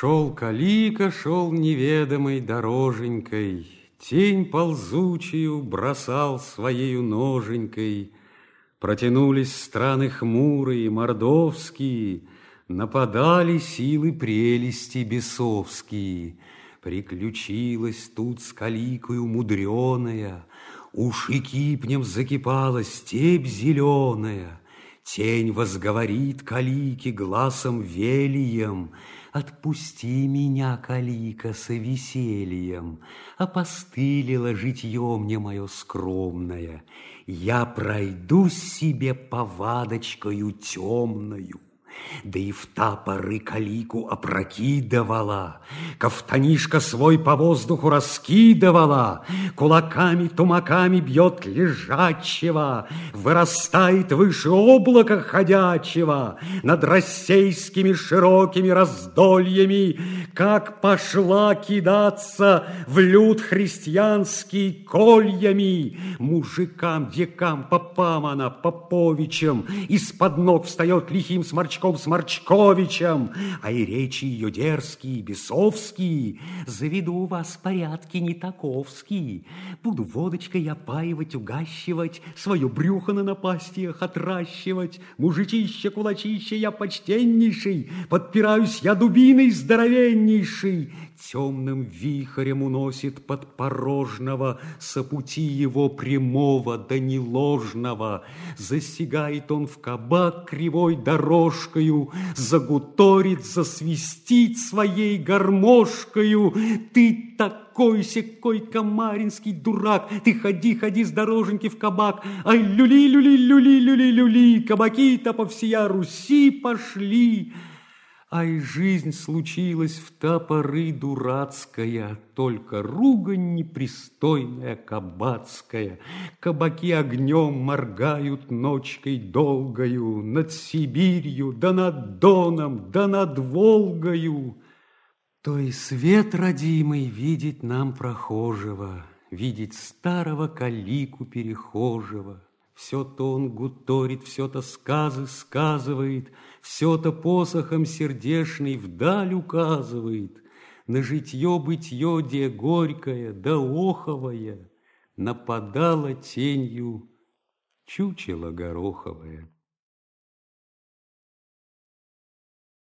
Шел Калика, шел неведомой дороженькой, Тень ползучую бросал своею ноженькой. Протянулись страны хмурые, мордовские, Нападали силы прелести бесовские. Приключилась тут с каликою мудреная, Уж и кипнем закипала степь зеленая. Тень возговорит калики глазом велием, Отпусти меня, калика, со весельем, Опостылило житье мне мое скромное, Я пройду себе повадочкою темною. Да и в та поры калику опрокидывала, Кафтанишка свой по воздуху раскидывала, Кулаками, тумаками бьет лежачего, Вырастает выше облака ходячего, Над российскими широкими раздольями, Как пошла кидаться в люд христианский кольями. Мужикам, декам, попам она, поповичам, Из-под ног встает лихим сморчком Сморчком Сморчковичем, а и речи ее дерзкие, бесовские. Заведу вас порядки не таковские. Буду водочкой опаивать, угащивать, свое брюхо на напастиях отращивать. Мужичище, кулачище я почтеннейший, подпираюсь я дубиной здоровеннейший. Темным вихрем уносит под порожного со пути его прямого да неложного. Засигает он в кабак кривой дорожкой, гармошкою, загуторит, засвистит своей гармошкою. Ты такой секой комаринский дурак, ты ходи, ходи с дороженьки в кабак, ай, люли, люли, люли, люли, люли, кабаки-то по всея Руси пошли. А и жизнь случилась в та поры дурацкая, Только ругань непристойная кабацкая. Кабаки огнем моргают ночкой долгою Над Сибирью, да над Доном, да над Волгою. То и свет родимый видеть нам прохожего, Видеть старого калику перехожего, все-то он гуторит, все-то сказы сказывает, Все-то посохом сердешный вдаль указывает, На житье-бытье, где горькое да оховое, Нападала тенью чучело гороховое.